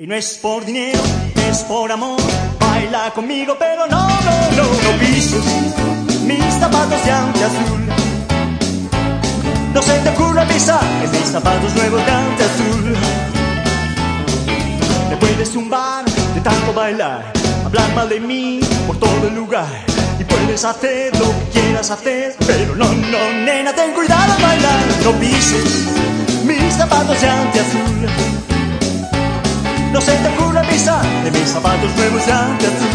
Y no es por dinero, es por amor. Baila conmigo, pero no, no, no, no pises mis zapatos de ante azul. No se te ocurra pisar mis zapatos nuevos de ante azul. Me puedes tumbar de tanto bailar, hablar mal de mí por todo el lugar. Y puedes hacer lo que quieras hacer, pero no, no, nena, ten cuidado al bailar. No pises mis zapatos de ante zapatos nuevos ante azul.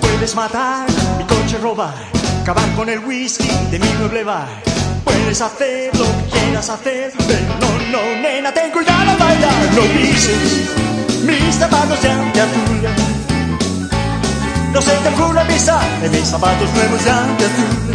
Puedes matar, mi coche robar, acabar con el whisky de mi mueble bar. Puedes hacer lo que quieras hacer, pero no, no, nena, ten cuidado al bailar. No pises mis zapatos de ante azul. No se te ocurra pisar de mis zapatos nuevos de ante azul.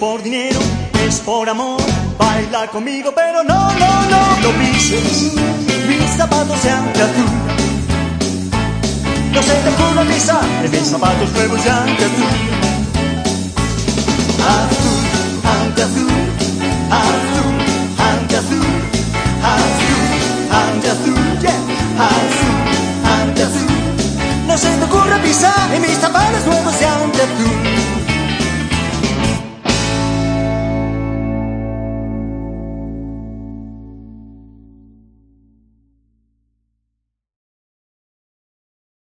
Por dinero, es por amor. Baila conmigo, pero no, no, no, no pises zapatos de ante azul. No se te ocurra pisar en mis zapatos nuevos de. Azul, ante azul, azul,